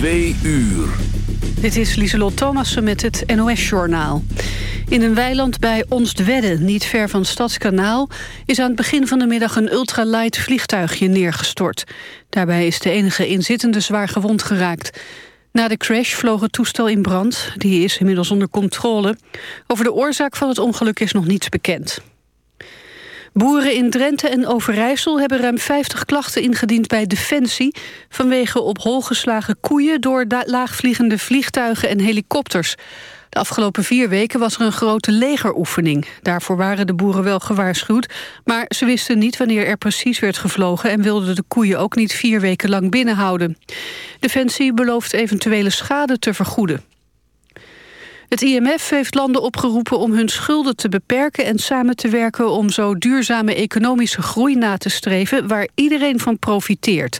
Twee uur. Dit is Lieselot Thomassen met het NOS-journaal. In een weiland bij Onstwedde, niet ver van Stadskanaal... is aan het begin van de middag een ultralight vliegtuigje neergestort. Daarbij is de enige inzittende zwaar gewond geraakt. Na de crash vloog het toestel in brand. Die is inmiddels onder controle. Over de oorzaak van het ongeluk is nog niets bekend. Boeren in Drenthe en Overijssel hebben ruim 50 klachten ingediend bij Defensie... vanwege op hol geslagen koeien door laagvliegende vliegtuigen en helikopters. De afgelopen vier weken was er een grote legeroefening. Daarvoor waren de boeren wel gewaarschuwd... maar ze wisten niet wanneer er precies werd gevlogen... en wilden de koeien ook niet vier weken lang binnenhouden. Defensie belooft eventuele schade te vergoeden. Het IMF heeft landen opgeroepen om hun schulden te beperken... en samen te werken om zo duurzame economische groei na te streven... waar iedereen van profiteert.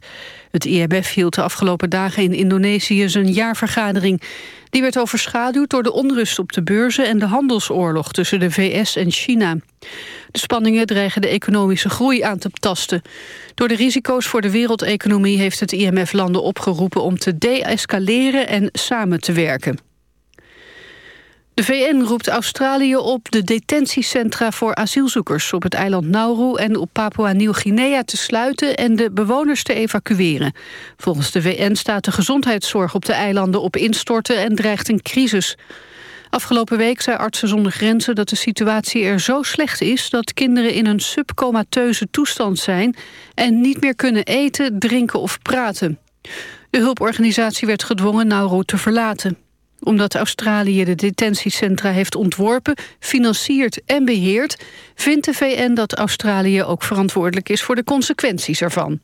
Het IMF hield de afgelopen dagen in Indonesië zijn jaarvergadering. Die werd overschaduwd door de onrust op de beurzen... en de handelsoorlog tussen de VS en China. De spanningen dreigen de economische groei aan te tasten. Door de risico's voor de wereldeconomie heeft het IMF landen opgeroepen... om te de-escaleren en samen te werken. De VN roept Australië op de detentiecentra voor asielzoekers... op het eiland Nauru en op Papua-Nieuw-Guinea te sluiten... en de bewoners te evacueren. Volgens de VN staat de gezondheidszorg op de eilanden op instorten... en dreigt een crisis. Afgelopen week zei Artsen zonder Grenzen dat de situatie er zo slecht is... dat kinderen in een subcomateuze toestand zijn... en niet meer kunnen eten, drinken of praten. De hulporganisatie werd gedwongen Nauru te verlaten omdat Australië de detentiecentra heeft ontworpen, financiert en beheert... vindt de VN dat Australië ook verantwoordelijk is voor de consequenties ervan.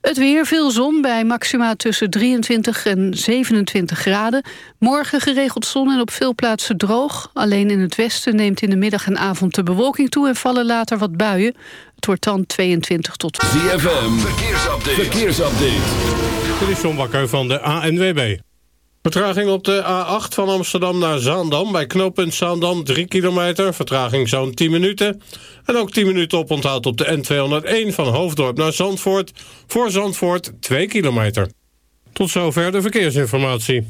Het weer, veel zon bij maxima tussen 23 en 27 graden. Morgen geregeld zon en op veel plaatsen droog. Alleen in het westen neemt in de middag en avond de bewolking toe... en vallen later wat buien. Het wordt dan 22 tot... ZFM, verkeersupdate. verkeersupdate. Dit is John Bakker van de ANWB. Vertraging op de A8 van Amsterdam naar Zaandam. Bij knooppunt Zaandam 3 kilometer. Vertraging zo'n 10 minuten. En ook 10 minuten op onthoud op de N201 van Hoofddorp naar Zandvoort. Voor Zandvoort 2 kilometer. Tot zover de verkeersinformatie.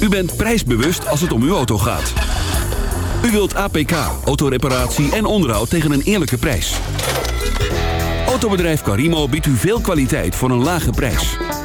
U bent prijsbewust als het om uw auto gaat. U wilt APK, autoreparatie en onderhoud tegen een eerlijke prijs. Autobedrijf Carimo biedt u veel kwaliteit voor een lage prijs.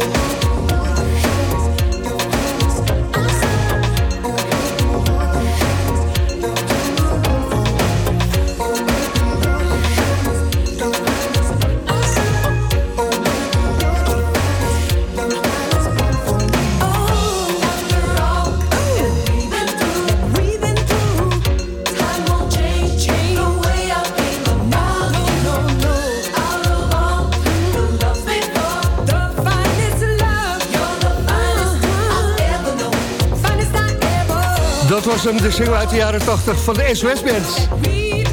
Dat was hem, de single uit de jaren 80 van de SOS Band.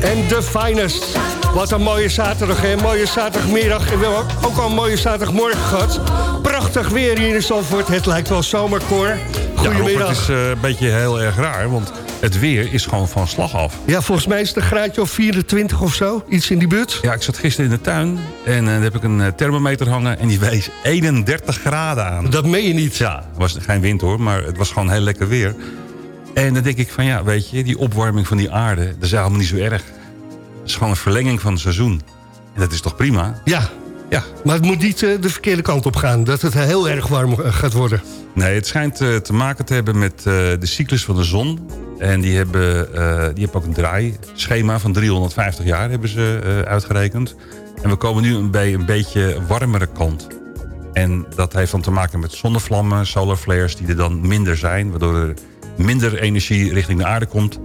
En The Finest. Wat een mooie zaterdag, hè? mooie zaterdagmiddag. En we hebben ook- al een mooie zaterdagmorgen gehad. Prachtig weer hier in Zandvoort. Het lijkt wel zomerkoor. Ja, Goedemiddag. het is eh, een beetje heel erg raar, want het weer is gewoon van slag af. Ja, volgens mij is het een graadje of 24 of zo. Iets in die buurt. Ja, ik zat gisteren in de tuin en eh, daar heb ik een eh, thermometer hangen... en die wees 31 graden aan. Dat meen je niet. Ja, het was geen wind hoor, maar het was gewoon heel lekker weer. En dan denk ik van ja, weet je, die opwarming van die aarde... dat is helemaal niet zo erg. Het is gewoon een verlenging van het seizoen. En dat is toch prima? Ja, Ja. maar het moet niet eh, de verkeerde kant op gaan. Dat het heel erg warm eh, gaat worden. Nee, het schijnt eh, te maken te hebben met de cyclus van de zon. En die hebben, die hebben ook een draaischema van 350 jaar hebben ze uitgerekend. En we komen nu bij een beetje warmere kant. En dat heeft dan te maken met zonnevlammen, solar flares die er dan minder zijn. Waardoor er minder energie richting de aarde komt.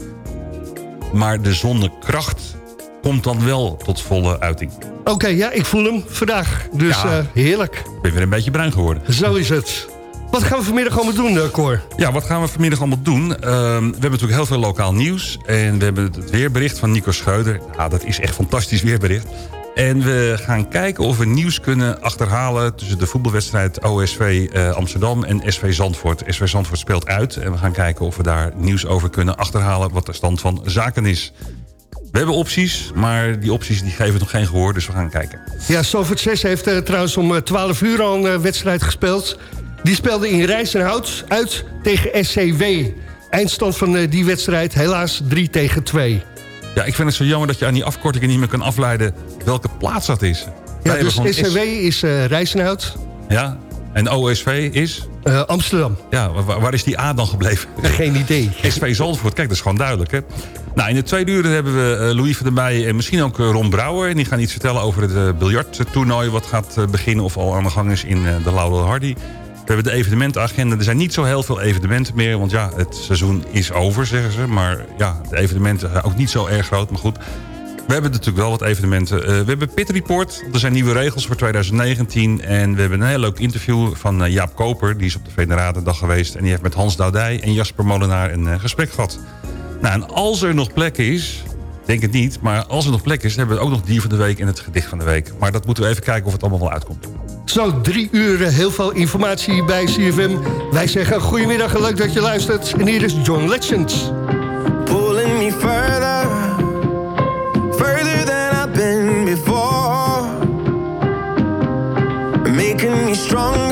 Maar de zonnekracht komt dan wel tot volle uiting. Oké, ja, ik voel hem vandaag. Dus Ja. eh, heerlijk. Ik ben weer een beetje bruin geworden. Zo is het. Wat gaan we vanmiddag allemaal doen, eh, Cor? Ja, wat gaan we vanmiddag allemaal doen? Ehm, we hebben natuurlijk heel veel lokaal nieuws. En we hebben het weerbericht van Nico Schreuder. Ja, dat is echt fantastisch weerbericht. En we gaan kijken of we nieuws kunnen achterhalen... tussen de voetbalwedstrijd OSV eh, Amsterdam en SV Zandvoort. SV Zandvoort speelt uit. En we gaan kijken of we daar nieuws over kunnen achterhalen... wat de stand van zaken is. We hebben opties, maar die opties die geven nog geen gehoor. Dus we gaan kijken. Ja, Salford 6 heeft eh, trouwens om eh, 12 uur al een eh, wedstrijd gespeeld. Die speelde in Rijzenhout uit tegen SCW. Eindstand van eh, die wedstrijd helaas 3 tegen 2. Ja, ik vind het zo jammer dat je aan die afkortingen niet meer kan afleiden... welke plaats dat is. Ja, dus SCW is Rijzenhout, Ja, en OSV is? eh, Amsterdam. Ja, wa- waar, is die A dan gebleven? Geen idee. SV Zandvoort, kijk, dat is gewoon duidelijk, hè? Nou, in de tweede uur hebben we eh, Louis van der Meij en misschien ook Ron Brouwer. En die gaan iets vertellen over het biljarttoernooi... wat gaat beginnen of al aan de gang is in de Laurel Hardy. We hebben de evenementenagenda. Er zijn niet zo heel veel evenementen meer. Want ja, het seizoen is over, zeggen ze. Maar ja, de evenementen zijn ook niet zo erg groot. Maar goed, we hebben natuurlijk wel wat evenementen. Eh, we hebben Pit Report. Er zijn nieuwe regels voor 2019. En we hebben een heel leuk interview van eh, Jaap Koper. Die is op de Veneradendag geweest. En die heeft met Hans Doudij en Jasper Molenaar een eh, gesprek gehad. Nou, en als er nog plek is... Denk het niet, maar als er nog plek is... hebben we ook nog dier van de week en het gedicht van de week. Maar dat moeten we even kijken of het allemaal wel uitkomt. Zo drie uur, heel veel informatie bij CFM. Wij zeggen goedemiddag leuk dat je luistert. En hier is John Legend. pulling me further, further than I've been before, making me stronger,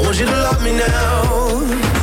I want you to love me now.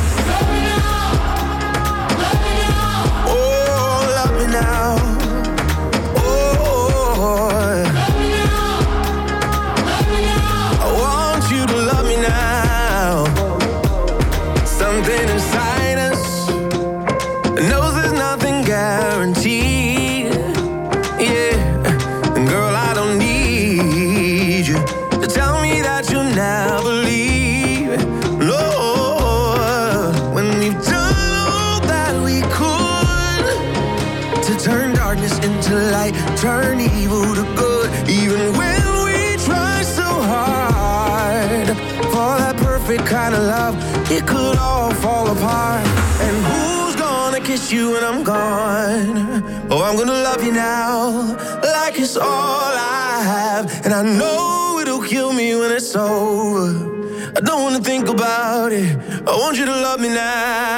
All I have, and I know it'll kill me when it's over. I don't wanna think about it. I want you to love me now.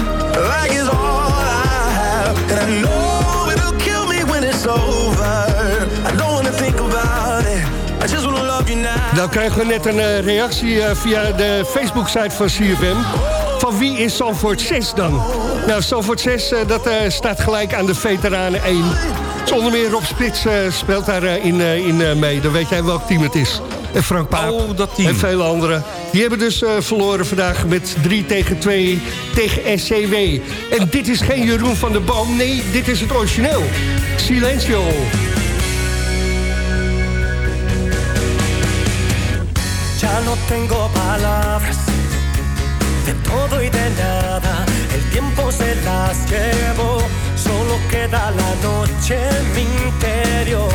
Dan krijgen we net een eh, reactie eh, via de Facebook-site van CFM. Van wie is Zandvoort 6 dan? Nou, Zandvoort 6, eh, dat staat gelijk aan de Veteranen 1. Zonder meer Rob Spits speelt daar in, in mee. Dan weet jij welk team het is. En Frank Paap Oh, dat team. en vele anderen. Die hebben dus verloren vandaag met 3 tegen 2 tegen SCW. En dit is geen Jeroen van der Boom. Nee, dit is het origineel. Silencio. No tengo palabras de todo y de nada. El tiempo se las llevó, solo queda la noche en mi interior.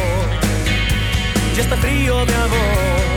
Y este frío de amor.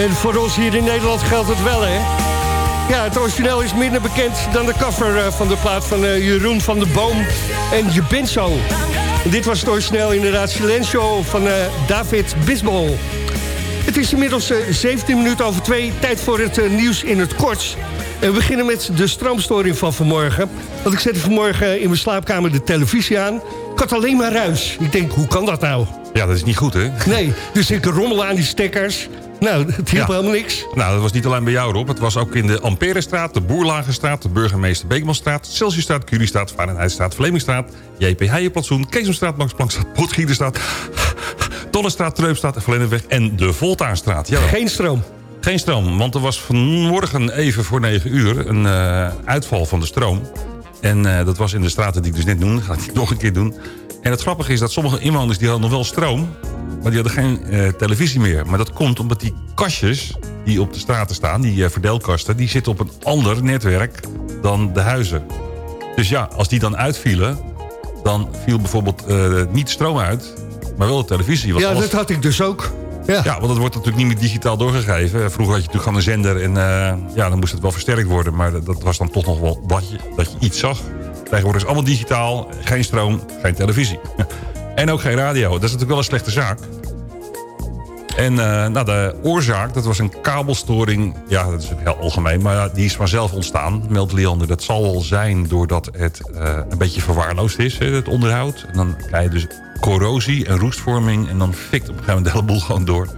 En voor ons hier in Nederland geldt het wel, hè? Ja, het origineel is minder bekend dan de cover eh, van de plaat van eh, Jeroen van de Boom. En Je bent zo. En dit was het origineel inderdaad Silencio van eh, David Bisbal. Het is inmiddels eh, 17 minuten over twee. Tijd voor het nieuws in het kort. En we beginnen met de stroomstoring van vanmorgen. Want ik zette vanmorgen in mijn slaapkamer de televisie aan. Ik had alleen maar ruis. Ik denk, hoe kan dat nou? Ja, dat is niet goed, hè? Nee, dus ik rommel aan die stekkers. Nou, het hielp Ja. helemaal niks. Nou, dat was niet alleen bij jou, Rob. Het was ook in de Amperestraat, de Boerlagenstraat... de Burgemeester Beekmanstraat, Celsiusstraat, Curiestraat... Fahrenheitstraat, Vlemingstraat, JP Heijenplantsoen... Keesomstraat, Max Planckstraat, Potgieterstraat... Tollestraat, Treupstraat, Verlennenweg en de Voltaarstraat. Ja, Geen stroom. geen stroom, want er was vanmorgen even voor 9 uur... een eh, uitval van de stroom. En eh, dat was in de straten die ik dus net noemde. Ga ik nog een keer doen. En het grappige is dat sommige inwoners die hadden nog wel stroom... maar die hadden geen eh, televisie meer. Maar dat komt omdat die kastjes die op de straten staan... die eh, verdeelkasten, die zitten op een ander netwerk dan de huizen. Dus ja, als die dan uitvielen... dan viel bijvoorbeeld niet stroom uit... maar wel de televisie. Want Ja, alles- dat had ik dus ook. Ja. want het wordt natuurlijk niet meer digitaal doorgegeven. Vroeger had je natuurlijk gewoon een zender en eh, ja, dan moest het wel versterkt worden. Maar dat- dat was dan toch nog wel dat je, dat je iets zag. Tegenwoordig is allemaal digitaal, geen stroom, geen televisie. en ook geen radio. Dat is natuurlijk wel een slechte zaak. En eh, nou, de oorzaak, dat was een kabelstoring. Ja, dat is ook heel algemeen, maar ja, die is vanzelf ontstaan, meldt Leander. Dat zal wel zijn doordat het eh, een beetje verwaarloosd is, het onderhoud. En dan krijg je dus corrosie en roestvorming. En dan fikt op een gegeven moment de hele boel gewoon door.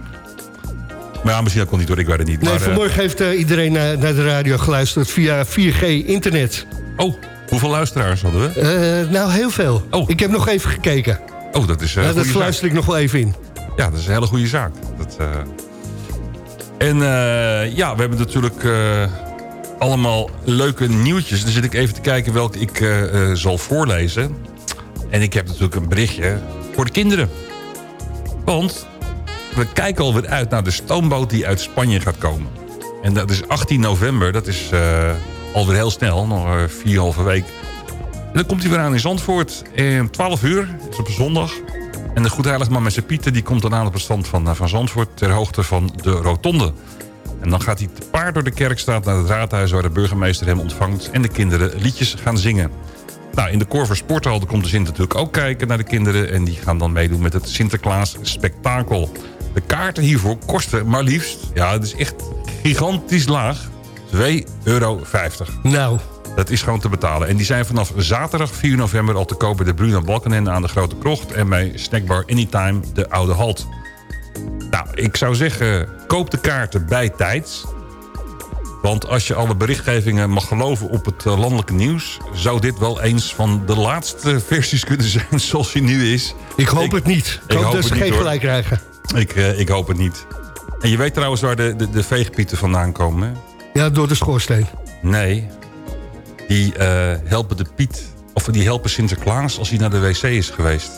Maar ja, misschien ook wel niet door, ik weet het niet. Nee, maar, eh, vanmorgen heeft iedereen naar, naar de radio geluisterd via 4G internet. oh, hoeveel luisteraars hadden we? Nou, heel veel. Oh. Ik heb nog even gekeken. Oh, dat is Ja, dat fluister ik nog wel even in. Ja, dat is een hele goede zaak. Dat, eh, En eh, ja, we hebben natuurlijk eh, allemaal leuke nieuwtjes. Dan zit ik even te kijken welke ik zal voorlezen. En ik heb natuurlijk een berichtje voor de kinderen. Want we kijken alweer uit naar de stoomboot die uit Spanje gaat komen. En dat is 18 november, dat is eh, alweer heel snel, nog uh, vier halve week. En dan komt hij weer aan in Zandvoort. En 12 uur, is op een zondag. En de Goedheiligman met zijn Pieter die komt dan aan op het stand van, eh, van Zandvoort... ter hoogte van de rotonde. En dan gaat hij te paard door de Kerkstraat naar het raadhuis... waar de burgemeester hem ontvangt en de kinderen liedjes gaan zingen. Nou, in de Korver Sporthal komt de Sint natuurlijk ook kijken naar de kinderen... en die gaan dan meedoen met het Sinterklaas Spektakel. De kaarten hiervoor kosten maar liefst... ja, het is echt gigantisch laag... 2,50 euro. Nou, dat is gewoon te betalen. En die zijn vanaf zaterdag 4 november al te kopen. bij de Bruno Balkenende aan de Grote Krocht... en bij Snackbar Anytime de Oude Halt. Nou, ik zou zeggen, koop de kaarten bij tijd. Want als je alle berichtgevingen mag geloven op het eh, landelijke nieuws... zou dit wel eens van de laatste versies kunnen zijn zoals hij nu is. Ik hoop het niet. Ik, hoop dus geen gelijk krijgen. Ik, uh, ik hoop het niet. En je weet trouwens waar de, de, de veegpieten vandaan komen, hè? Ja, door de schoorsteen. Nee, die eh, helpen de Piet... of die helpen Sinterklaas als hij naar de wc is geweest.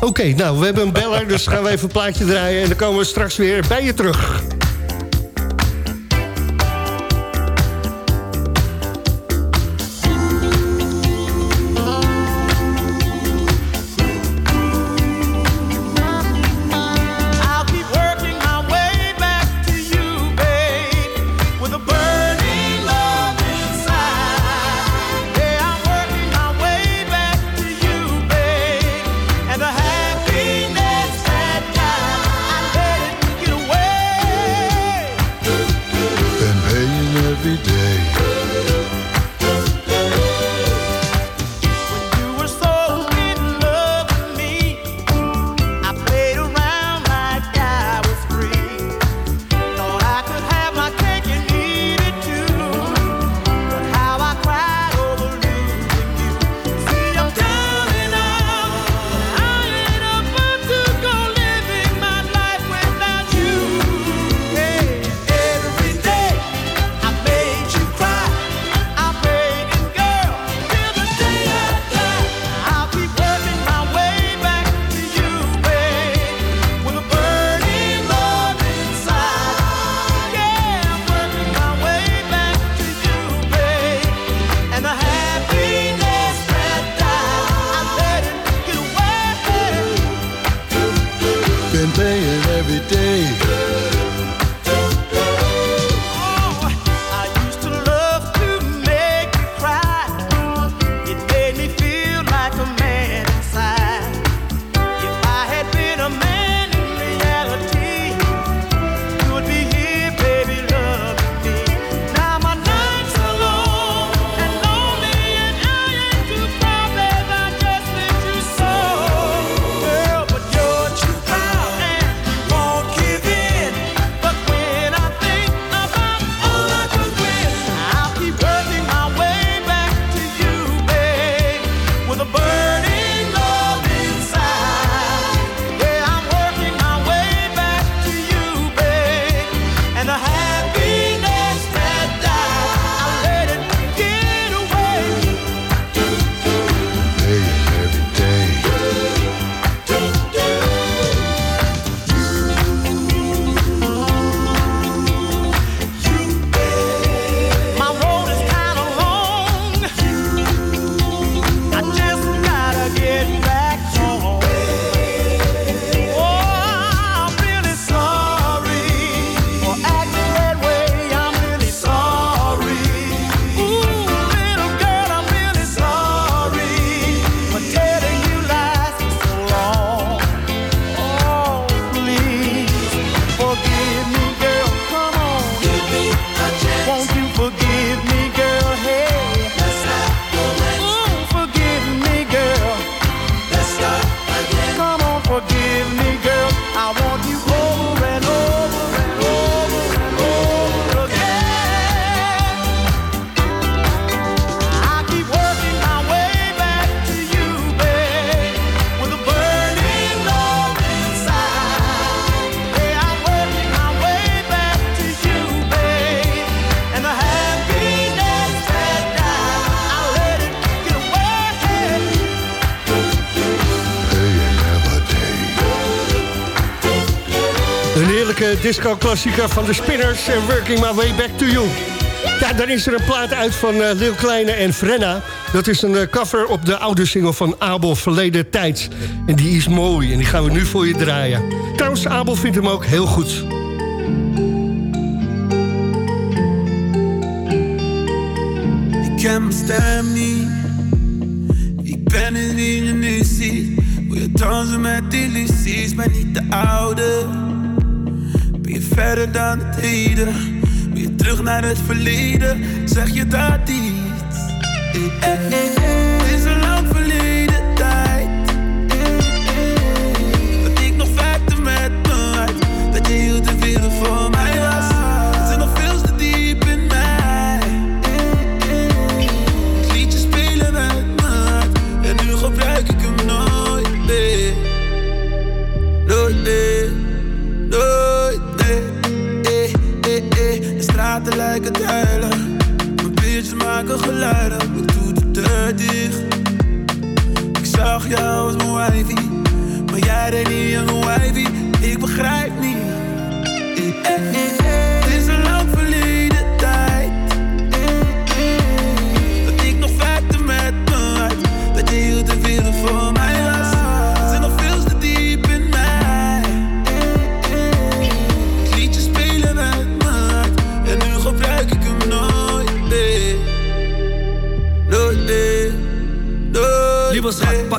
Oké, nou, we hebben een beller, dus gaan we even een plaatje draaien... en dan komen we straks weer bij je terug. de disco-klassieker van de Spinners... en Working My Way Back To You. Ja, dan is er een plaat uit van eh, Lil Kleine en Frenna. Dat is een eh, cover op de oude single van Abel Verleden Tijd. En die is mooi en die gaan we nu voor je draaien. Trouwens, Abel vindt hem ook heel goed. Ik ken mijn stem niet. Ik ben het niet je. Wil je dansen met illusies, maar niet de oude Weer verder dan het heden, weer terug naar het verleden. Zeg je dat iets? Eh, eh, eh. Maken geluiden, ik doe de deur dicht. Ik zag jou als mijn wifey, maar jij deed niet aan mijn wifey.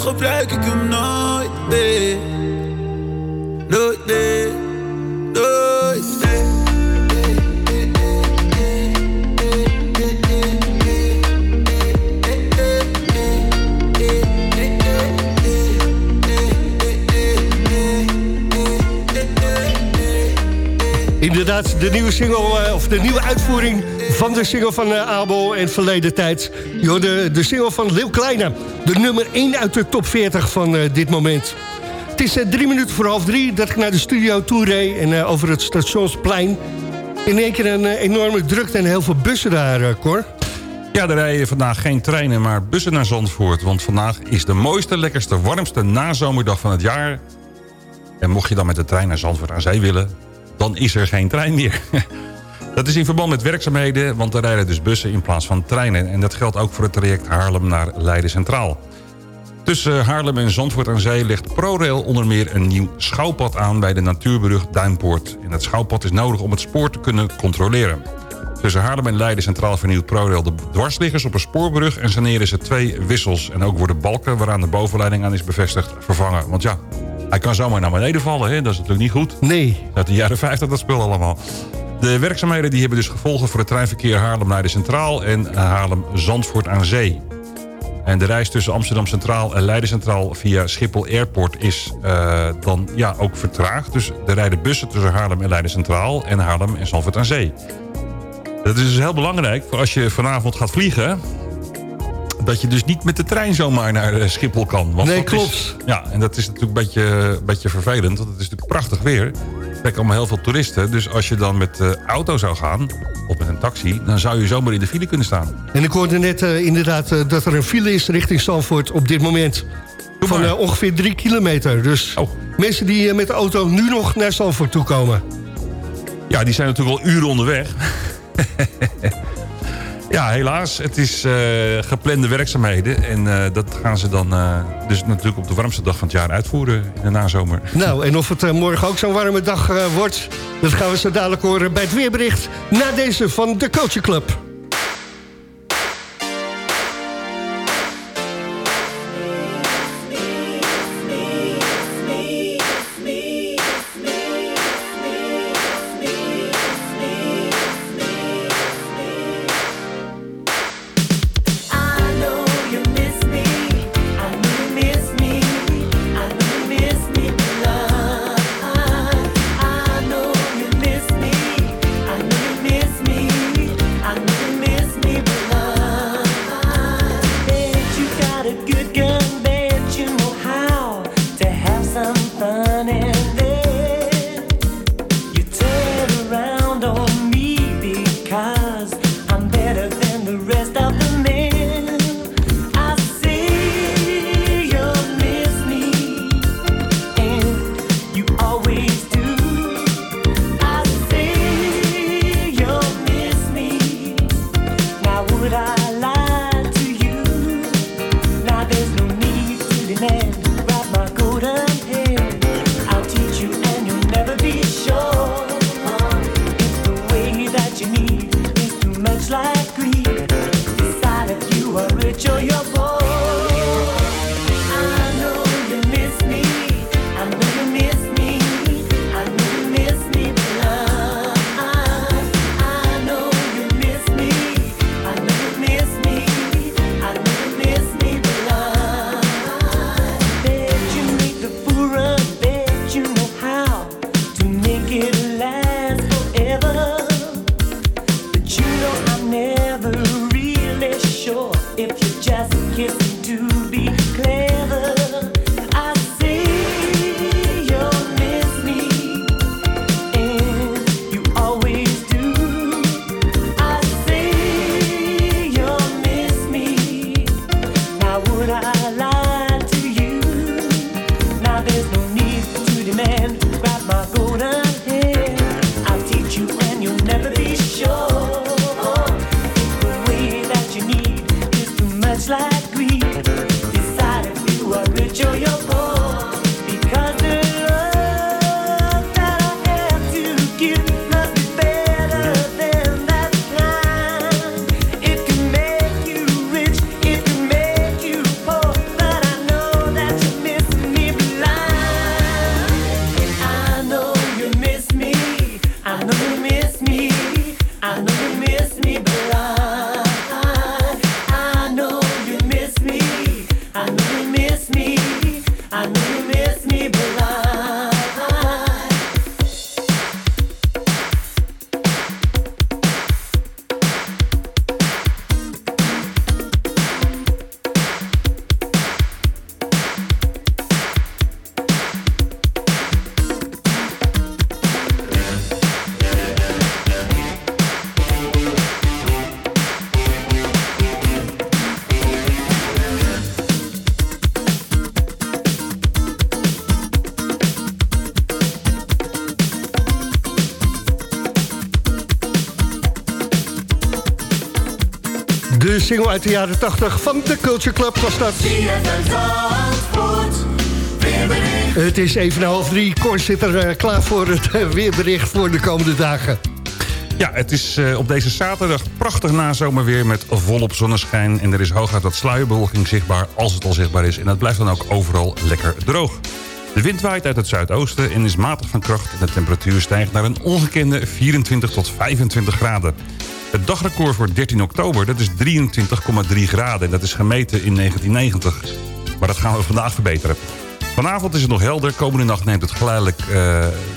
Gebruik ik hem nooit Inderdaad, de nieuwe single, eh, of de nieuwe uitvoering van de single van eh, Abel en Verleden Tijd. Jo, de, de single van Leeuw Kleine, de nummer 1 uit de top 40 van eh, dit moment. Het is drie minuten voor half drie dat ik naar de studio toe reed... en over het stationsplein. In één keer een enorme drukte en heel veel bussen daar, Cor. Ja, er rijden vandaag geen treinen, maar bussen naar Zandvoort. Want vandaag is de mooiste, lekkerste, warmste nazomerdag van het jaar. En mocht je dan met de trein naar Zandvoort aan zee willen... dan is er geen trein meer. Dat is in verband met werkzaamheden, want er rijden dus bussen in plaats van treinen. En dat geldt ook voor het traject Haarlem naar Leiden Centraal. Tussen Haarlem en Zandvoort aan Zee ligt ProRail onder meer een nieuw schouwpad aan... bij de natuurbrug Duinpoort. En dat schouwpad is nodig om het spoor te kunnen controleren. Tussen Haarlem en Leiden Centraal vernieuwt ProRail de dwarsliggers op een spoorbrug... en saneren ze twee wissels. En ook worden balken waaraan de bovenleiding aan is bevestigd vervangen. Want ja, hij kan zomaar naar beneden vallen, hè? dat is natuurlijk niet goed. Nee. Uit de jaren 50 dat spul allemaal. De werkzaamheden die hebben dus gevolgen voor het treinverkeer Haarlem-Leiden Centraal... en Haarlem-Zandvoort aan Zee. En de reis tussen Amsterdam Centraal en Leiden Centraal via Schiphol Airport is eh, dan ja, ook vertraagd. Dus er rijden bussen tussen Haarlem en Leiden Centraal en Haarlem en Zandvoort aan Zee. Dat is dus heel belangrijk voor als je vanavond gaat vliegen... dat je dus niet met de trein zomaar naar eh, Schiphol kan. Want Nee, klopt. Is, ja, en dat is natuurlijk een beetje, een beetje vervelend. Want het is natuurlijk prachtig weer. Er trekken allemaal heel veel toeristen. Dus als je dan met de auto zou gaan, of met een taxi... dan zou je zomaar in de file kunnen staan. En ik hoorde net eh, inderdaad eh, dat er een file is richting Zandvoort op dit moment. Van eh, ongeveer drie kilometer. Dus mensen die eh, met de auto nu nog naar Zandvoort toe komen. Ja, die zijn natuurlijk al uren onderweg. ja, helaas. Het is eh, geplande werkzaamheden. En eh, dat gaan ze dan eh, dus natuurlijk op de warmste dag van het jaar uitvoeren in de nazomer. Nou, en of het morgen ook zo'n warme dag wordt... dat gaan we zo dadelijk horen bij het weerbericht... na deze van de Coaching Club. Single uit de jaren 80 van de Culture Club was dat. Het is even half drie. Cor zit er eh, klaar voor het eh, weerbericht voor de komende dagen. Ja, het is eh, op deze zaterdag prachtig nazomerweer met volop zonneschijn. En er is hooguit wat sluierbewolking zichtbaar, als het al zichtbaar is. En dat blijft dan ook overal lekker droog. De wind waait uit het zuidoosten en is matig van kracht. En de temperatuur stijgt naar een ongekende 24 tot 25 graden. Het dagrecord voor 13 oktober, dat is 23,3 graden. En dat is gemeten in 1990. Maar dat gaan we vandaag verbeteren. Vanavond is het nog helder. Komende nacht neemt het geleidelijk eh,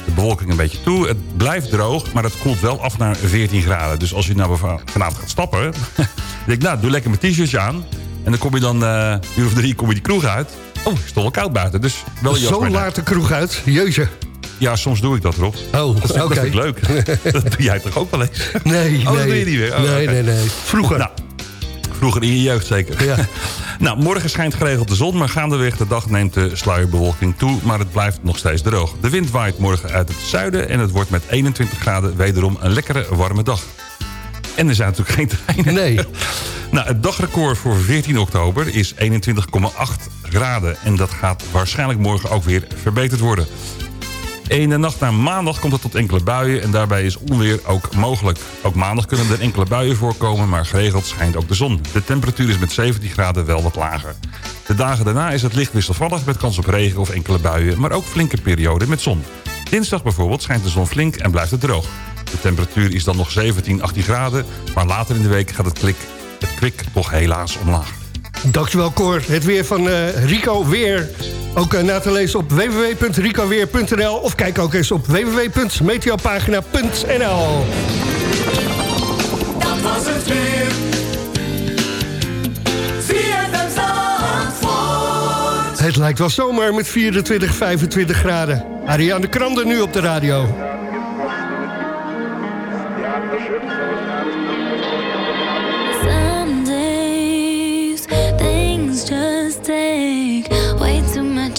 de bewolking een beetje toe. Het blijft droog, maar het koelt wel af naar 14 graden. Dus als je nou va- vanavond gaat stappen... denk ik, nou, doe lekker mijn t-shirtje aan. En dan kom je dan een uur of drie kom je die kroeg uit. Oh, het is toch wel koud buiten. Dus wel Zo laat de kroeg uit. Jeetje. Ja, soms doe ik dat, Rob. Oh, dat, vind- oké. dat vind ik leuk. dat doe jij toch ook wel eens? Nee, Oh, dat nee. doe je niet meer? Oh, nee, nee, nee. Vroeger. Nou, vroeger in je jeugd zeker. Ja. nou, morgen schijnt geregeld de zon, maar gaandeweg de dag neemt de sluierbewolking toe. Maar het blijft nog steeds droog. De wind waait morgen uit het zuiden en het wordt met 21 graden wederom een lekkere warme dag. En er zijn natuurlijk geen treinen. Nee. nou, het dagrecord voor 14 oktober is 21,8 graden. En dat gaat waarschijnlijk morgen ook weer verbeterd worden. In de nacht naar maandag komt het tot enkele buien en daarbij is onweer ook mogelijk. Ook maandag kunnen er enkele buien voorkomen, maar geregeld schijnt ook de zon. De temperatuur is met 17 graden wel wat lager. De dagen daarna is het licht wisselvallig met kans op regen of enkele buien, maar ook flinke perioden met zon. Dinsdag bijvoorbeeld schijnt de zon flink en blijft het droog. De temperatuur is dan nog 17, 18 graden, maar later in de week gaat het, klik, het kwik toch helaas omlaag. Dankjewel Cor. Het weer van eh, Rico Weer. Ook eh, na te lezen op www.ricoweer.nl of kijk ook eens op www.meteopagina.nl Dat was het weer. Het lijkt wel zomer met 24, 25 graden. Ariane Krande nu op de radio.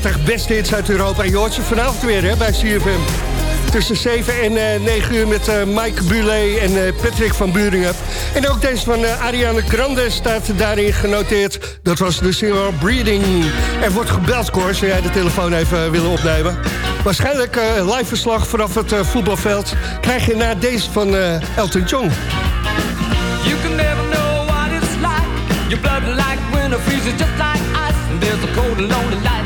40 beste hits uit Europa. En je hoort ze vanavond weer hè, bij CFM tussen 7 en eh, 9 uur met eh, Mike Buley en eh, Patrick van Buringen. En ook deze van Ariane Grande staat daarin genoteerd. Dat was de single Breeding. Er wordt gebeld, Cor, zou jij de telefoon even willen opnemen? Waarschijnlijk live verslag vanaf het voetbalveld krijg je na deze van Elton John. You can never know what it's like. Your blood like winter freezes just like ice. And there's a cold and lonely light.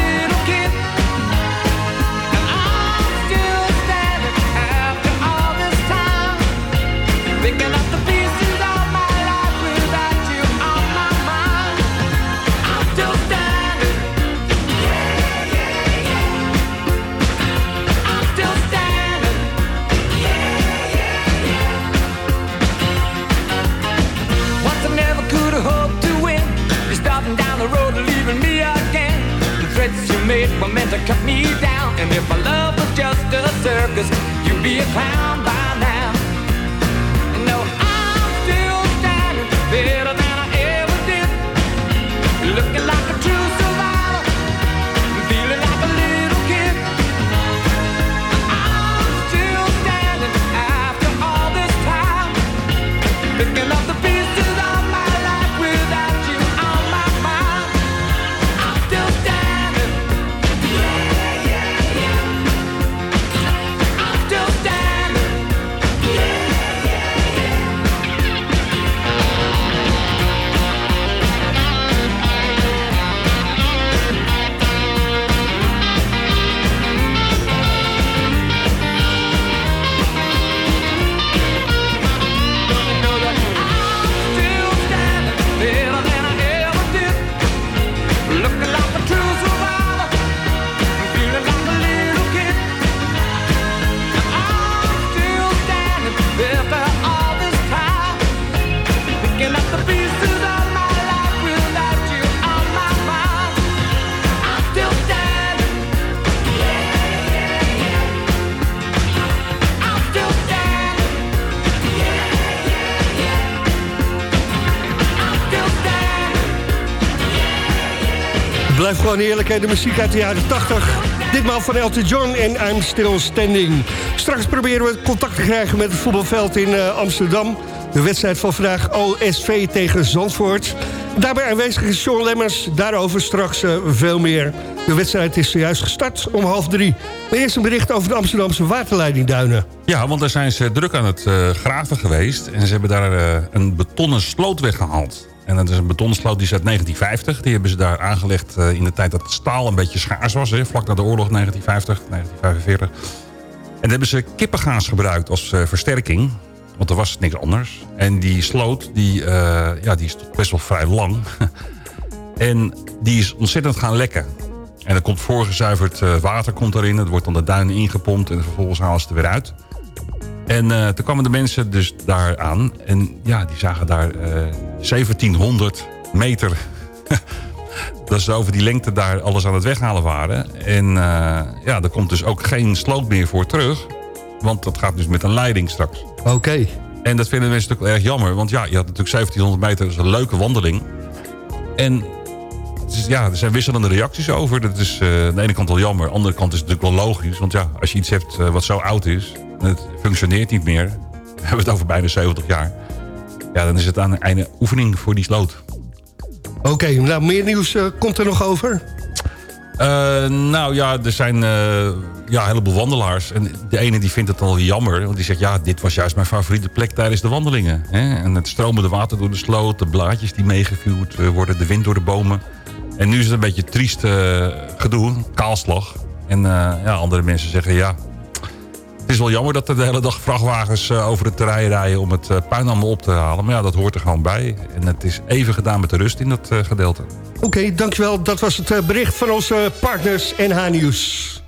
blijft gewoon heerlijk, hè? De muziek uit de jaren 80. Ditmaal van Elton John en I'm Still Standing. Straks proberen we contact te krijgen met het voetbalveld in eh, Amsterdam. De wedstrijd van vandaag OSV tegen Zandvoort. Daarbij aanwezig is Sean Lemmers. Daarover straks eh, veel meer. De wedstrijd is zojuist gestart om half drie. Maar eerst een bericht over de Amsterdamse waterleidingduinen. Ja, want daar zijn ze druk aan het eh, graven geweest. En ze hebben daar een betonnen sloot weggehaald. En dat is een betonnen sloot die is uit 1950. Die hebben ze daar aangelegd eh, in de tijd dat staal een beetje schaars was. Hè, vlak na de oorlog 1950, 1945. En daar hebben ze kippengaas gebruikt als eh, versterking. Want er was niks anders. En die sloot, die, eh, ja, die is best wel vrij lang. en die is ontzettend gaan lekken. En er komt voorgezuiverd water komt erin. Het wordt dan de duinen ingepompt en vervolgens halen ze het er weer uit. En eh, toen kwamen de mensen dus daar aan. En ja, die zagen daar eh 1700 meter... dat ze over die lengte daar alles aan het weghalen waren. En eh, ja, er komt dus ook geen sloot meer voor terug. Want dat gaat dus met een leiding straks. Oké. En dat vinden mensen natuurlijk erg jammer. Want ja, je had natuurlijk 1700 meter, dat is een leuke wandeling. En ja, er zijn wisselende reacties over. Dat is eh, aan de ene kant wel jammer. Aan de andere kant is het natuurlijk wel logisch. Want ja, als je iets hebt eh, wat zo oud is... het functioneert niet meer... we hebben het over bijna 70 jaar... ja, dan is het aan het einde oefening voor die sloot. Oké, nou meer nieuws eh, komt er nog over? Eh, nou ja, er zijn eh, ja, een heleboel wandelaars. En de ene die vindt het al jammer. Want die zegt, ja, dit was juist mijn favoriete plek tijdens de wandelingen. Hè? En het stromende water door de sloot. De blaadjes die meegevuurd worden. De wind door de bomen. En nu is het een beetje triest gedoe. Kaalslag. En ja, andere mensen zeggen, ja... Is wel jammer dat er de hele dag vrachtwagens eh, over het terrein rijden... om het eh, puin allemaal op te halen. Maar ja, dat hoort er gewoon bij. En het is even gedaan met de rust in dat eh, gedeelte. Oké, dankjewel. Dat was het bericht van onze partners NH Nieuws.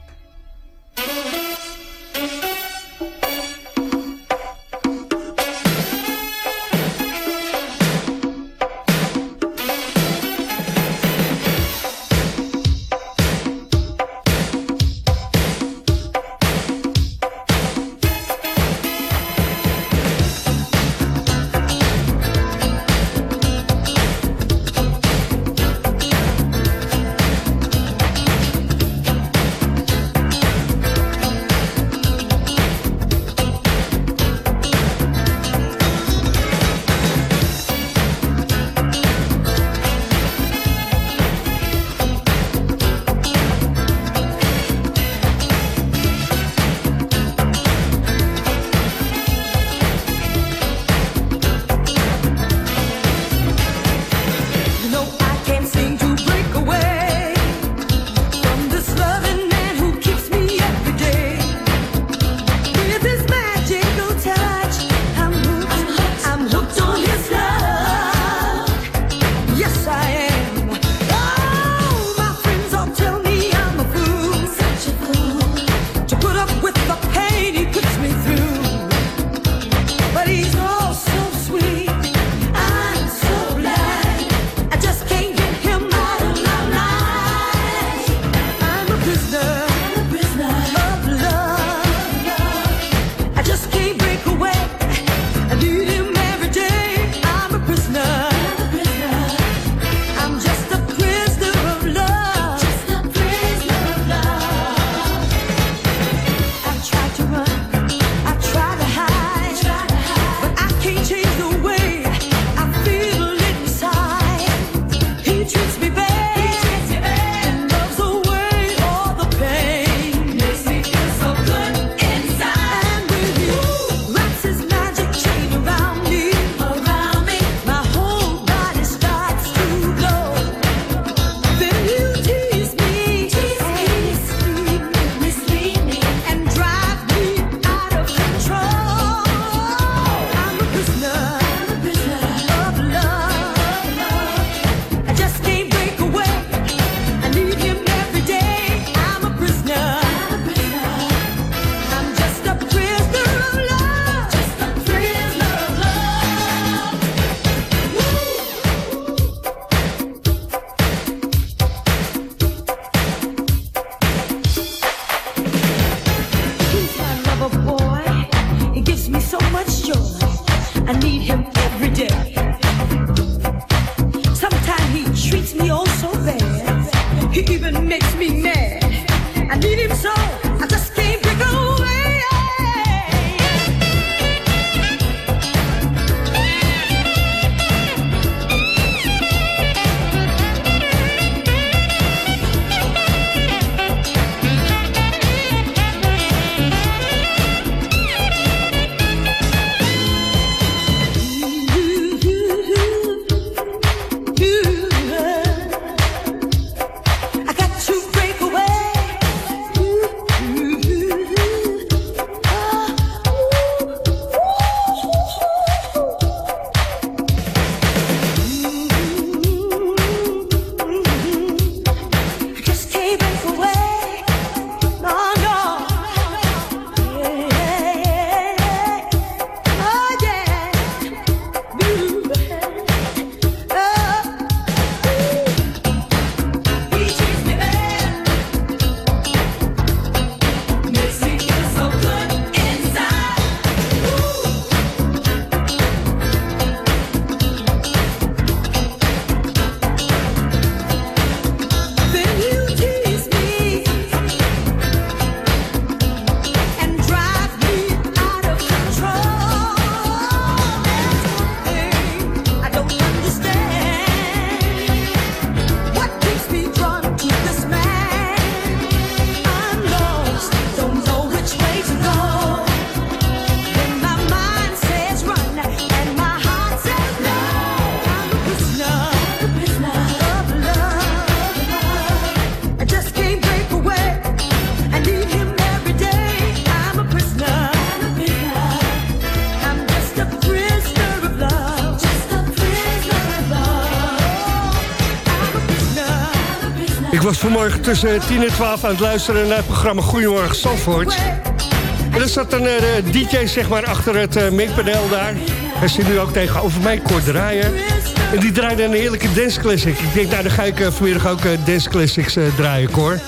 Vanmorgen tussen 10 en 12 aan het luisteren naar het programma Goedemorgen Zandvoort. En er zat een eh, DJ zeg maar achter het uh, daar. Hij zit nu ook tegenover mij, Kort Draaien. En die draaide een heerlijke dance classic. Ik denk, nou dan ga ik eh, vanmiddag ook dance classics draaien, Cor.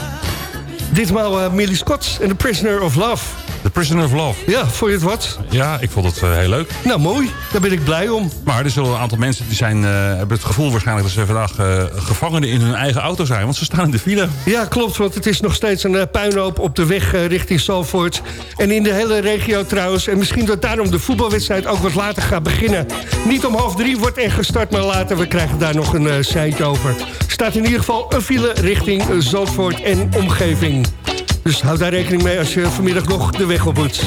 Ditmaal Millie Scott en The Prisoner of Love. The Prisoner of Love. Ja, vond je het wat? Ja, ik vond het eh, heel leuk. Nou, mooi. Daar ben ik blij om. Maar er zullen een aantal mensen die zijn, eh, hebben het gevoel waarschijnlijk... dat ze vandaag eh, gevangenen in hun eigen auto zijn. Want ze staan in de file. Ja, klopt, want het is nog steeds een puinhoop op de weg richting Salford. En in de hele regio trouwens. En misschien dat daarom de voetbalwedstrijd ook wat later gaat beginnen. Niet om half drie wordt er gestart, maar later. We krijgen daar nog een seintje over. Staat in ieder geval een file richting Zandvoort en omgeving. Dus houd daar rekening mee als je vanmiddag nog de weg op moet.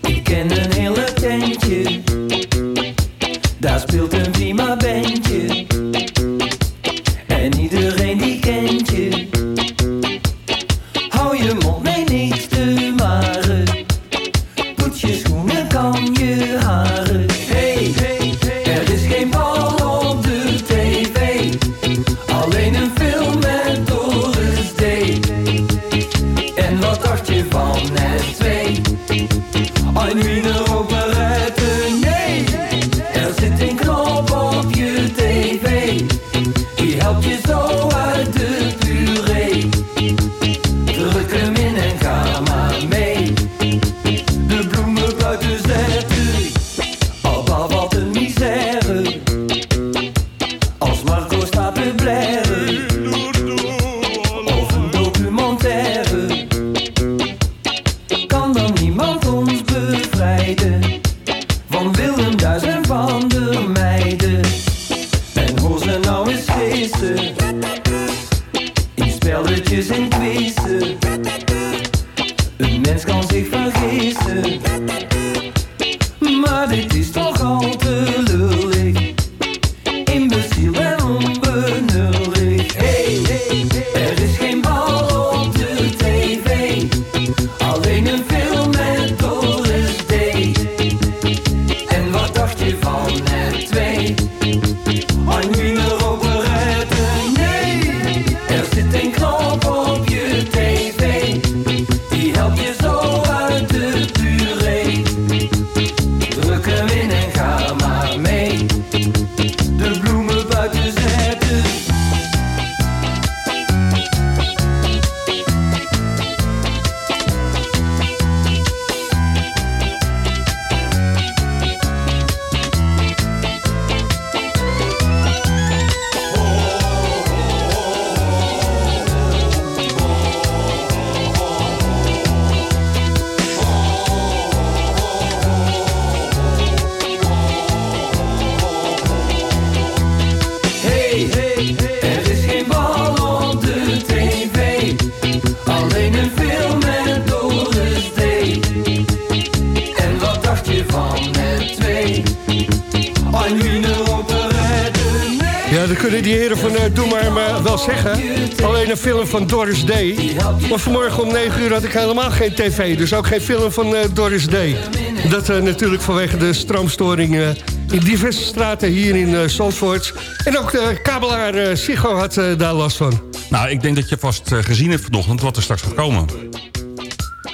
Ik ken een hele tentje, daar speelt een prima bandje. Helemaal geen tv. Dus ook geen film van eh, Doris Day. Dat eh, natuurlijk vanwege de stroomstoring eh, in diverse straten hier in uh, Zandvoort. En ook de kabelaar uh, Sigo had uh, daar last van. Nou, ik denk dat je vast uh, gezien hebt vanochtend wat er straks gaat komen.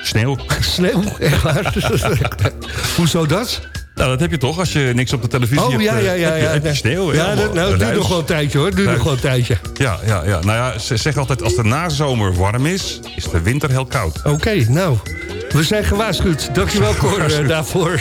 Sneeuw. Sneeuw, echt waar. Hoezo dat? Nou, dat heb je toch als je niks op de televisie oh, hebt. ja, ja, ja. Heb je, ja, heb je sneeuw. Ja, dat, nou, duurt nog wel een tijdje hoor. Het duurt nog wel een tijdje. Ja, ja, ja. Nou ja, ze zeggen altijd als de nazomer warm is, is de winter heel koud. Oké, nou... We zijn gewaarschuwd. Dankjewel, Cor, uh, daarvoor.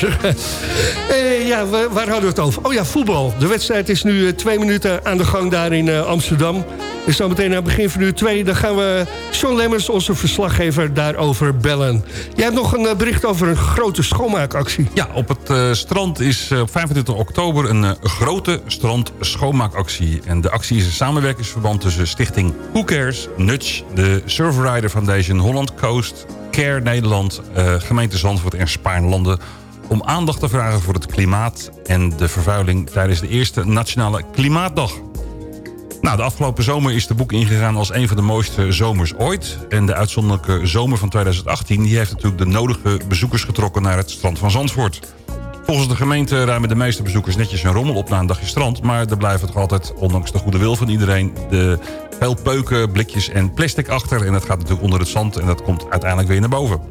uh, ja, waar hadden we het over? Oh ja, voetbal. De wedstrijd is nu uh, twee minuten aan de gang daar in Amsterdam. Dus zo meteen aan het begin van uur twee... dan gaan we Sean Lemmers, onze verslaggever, daarover bellen. Jij hebt nog een bericht over een grote schoonmaakactie. Ja, op het strand is op 25 oktober een grote strand schoonmaakactie. En de actie is een samenwerkingsverband tussen stichting Who Cares, Nudge... de Surfrider Foundation Holland Coast... Care Nederland, uh, gemeente Zandvoort en Spaarnlanden... om aandacht te vragen voor het klimaat en de vervuiling... tijdens de eerste Nationale Klimaatdag. Nou, de afgelopen zomer is de boek ingegaan als een van de mooiste zomers ooit. En de uitzonderlijke zomer van 2018... die heeft natuurlijk de nodige bezoekers getrokken naar het strand van Zandvoort. Volgens de gemeente ruimen de meeste bezoekers netjes hun rommel op na een dagje strand... maar er blijven toch altijd, ondanks de goede wil van iedereen... de Veel peuken, blikjes en plastic achter. En dat gaat natuurlijk onder het zand en dat komt uiteindelijk weer naar boven.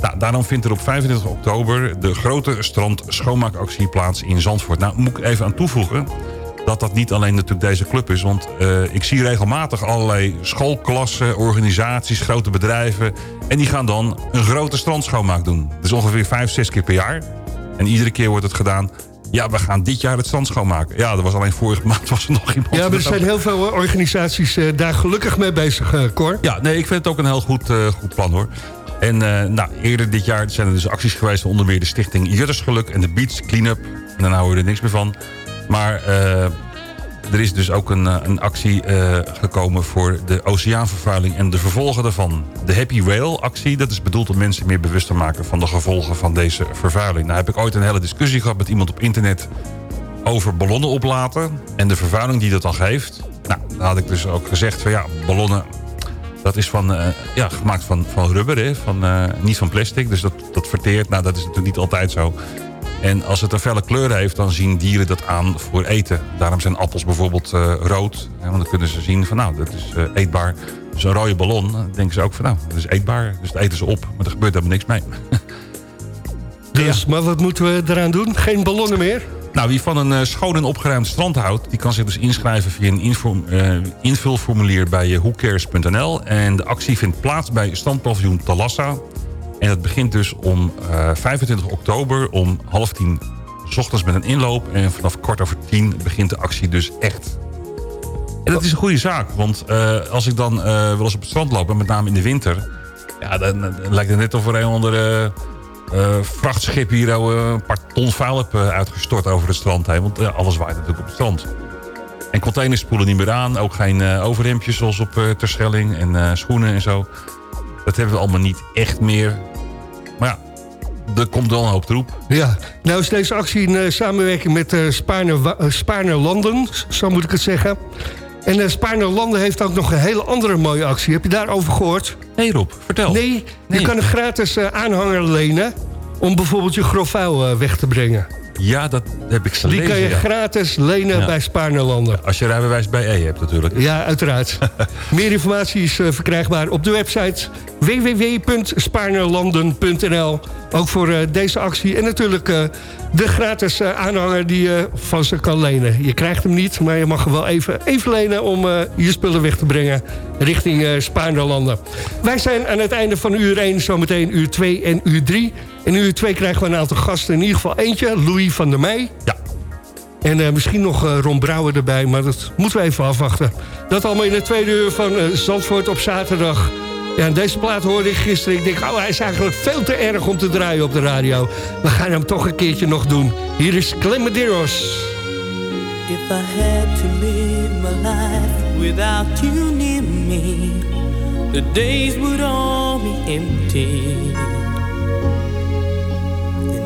Nou, daarom vindt er op 25 oktober de grote strand schoonmaakactie plaats in Zandvoort. Nou, moet ik even aan toevoegen dat dat niet alleen natuurlijk deze club is. Want eh, ik zie regelmatig allerlei schoolklassen, organisaties, grote bedrijven. En die gaan dan een grote strandschoonmaak doen. Dat is ongeveer vijf, zes keer per jaar. En iedere keer wordt het gedaan. Ja, we gaan dit jaar het strand schoonmaken. Ja, er was alleen vorige maand was er nog iemand. Ja, maar er zijn heel veel eh, organisaties eh, daar gelukkig mee bezig, eh, Cor. Ja, nee, ik vind het ook een heel goed, goed plan hoor. En nou, eerder dit jaar zijn er dus acties geweest... onder meer de stichting Juttersgeluk en de Beach Cleanup. En dan houden we er niks meer van. Maar er is dus ook een, eh, een actie eh, gekomen... voor de oceaanvervuiling en de vervolgen daarvan. De Happy Whale actie, dat is bedoeld om mensen meer bewust te maken... van de gevolgen van deze vervuiling. Nou heb ik ooit een hele discussie gehad met iemand op internet... over ballonnen oplaten en de vervuiling die dat dan geeft. Nou, dan had ik dus ook gezegd van ja, ballonnen dat is van, eh, ja, gemaakt van, van rubber, hè? Van, niet van plastic. Dus dat, dat verteert. Nou, dat is natuurlijk niet altijd zo. En als het een felle kleur heeft, dan zien dieren dat aan voor eten. Daarom zijn appels bijvoorbeeld eh, rood. Hè, want dan kunnen ze zien van, nou, dat is eh, eetbaar. Dus een rode ballon, dan denken ze ook van, nou, dat is eetbaar. Dus dat eten ze op, maar er gebeurt helemaal niks mee. Dus, maar wat moeten we eraan doen? Geen ballonnen meer? Nou, wie van een eh, schoon en opgeruimd strand houdt... die kan zich dus inschrijven via een invulformulier bij uh, whocares.nl. En de actie vindt plaats bij standpaviljoen Talassa. En dat begint dus om eh, 25 oktober om half tien... s ochtends met een inloop. En vanaf kwart over tien begint de actie dus echt. En dat is een goede zaak. Want eh, als ik dan eh, wel eens op het strand loop... en met name in de winter... ja, dan, lijkt het net of er een onder... eh, vrachtschip hier eh, een paar ton vuil heb eh, uitgestort over het strand heen. Want eh, alles waait natuurlijk op het strand. En containers spoelen niet meer aan. Ook geen eh, overhemdjes zoals op eh Terschelling. En eh, schoenen en zo. Dat hebben we allemaal niet echt meer. Maar ja, er komt wel een hoop troep. Ja, nou is deze actie in eh, samenwerking met eh Spaarne, eh, Spaarne Landen, zo moet ik het zeggen. En uh, Spaarne Landen heeft ook nog een hele andere mooie actie. Heb je daarover gehoord? Nee Rob, vertel. Nee, Nee. je kan een gratis aanhanger lenen... om bijvoorbeeld je grof vuil eh, weg te brengen. Ja, dat heb ik Die gelezen. kan je ja. gratis lenen Ja. bij Spaarne Landen. Als je rijbewijs bij E hebt natuurlijk. Ja, uiteraard. Meer informatie is eh, verkrijgbaar op de website www.spaarnerlanden.nl. Ook voor eh, deze actie. En natuurlijk eh, de gratis aanhanger die je van ze kan lenen. Je krijgt hem niet, maar je mag hem wel even, even lenen... om je spullen weg te brengen richting Spaarnerlanden. Wij zijn aan het einde van uur 1, zometeen uur 2 en uur 3. In uur 2 krijgen we een aantal gasten. In ieder geval eentje, Louis van der Meij. Ja. En eh, misschien nog eh, Ron Brouwer erbij, maar dat moeten we even afwachten. Dat allemaal in het tweede uur van eh, Zandvoort op zaterdag. Ja, en deze plaat hoorde ik gisteren. Ik denk, oh, hij is eigenlijk veel te erg om te draaien op de radio. We gaan hem toch een keertje nog doen. Hier is Clemaderos. If I had to live my life without you near me, the days would all be empty.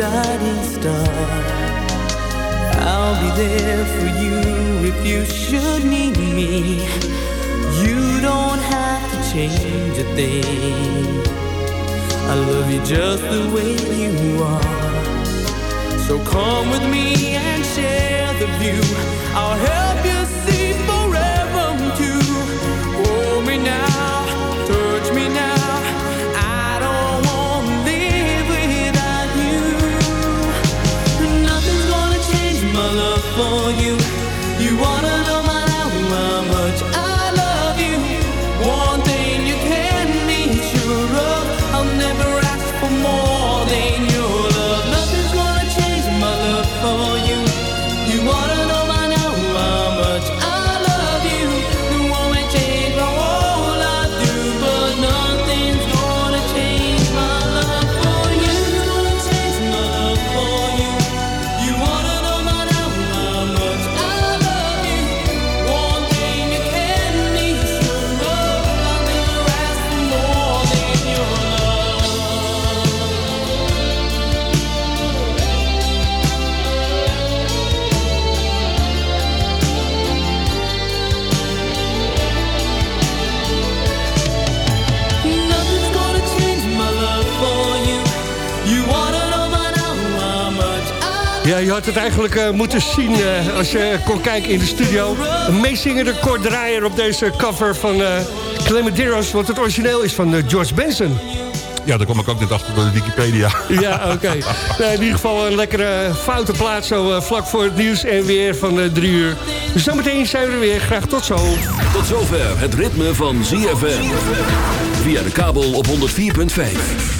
guiding star, I'll be there for you if you should need me. You don't have to change a thing. I love you just the way you are. So come with me and share the view. I'll help you had het eigenlijk eh, moeten zien eh, als je kon kijken in de studio. Een meezingende koorddraaier op deze cover van eh Clemaderos... want het origineel is van George Benson. Ja, daar kom ik ook net achter door de Wikipedia. Ja, oké. Nou, in ieder geval een lekkere foute plaats zo vlak voor het nieuws en weer van drie uur. Dus zometeen zijn we er weer. Graag tot zo. Tot zover het ritme van ZFM. Via de kabel op 104.5.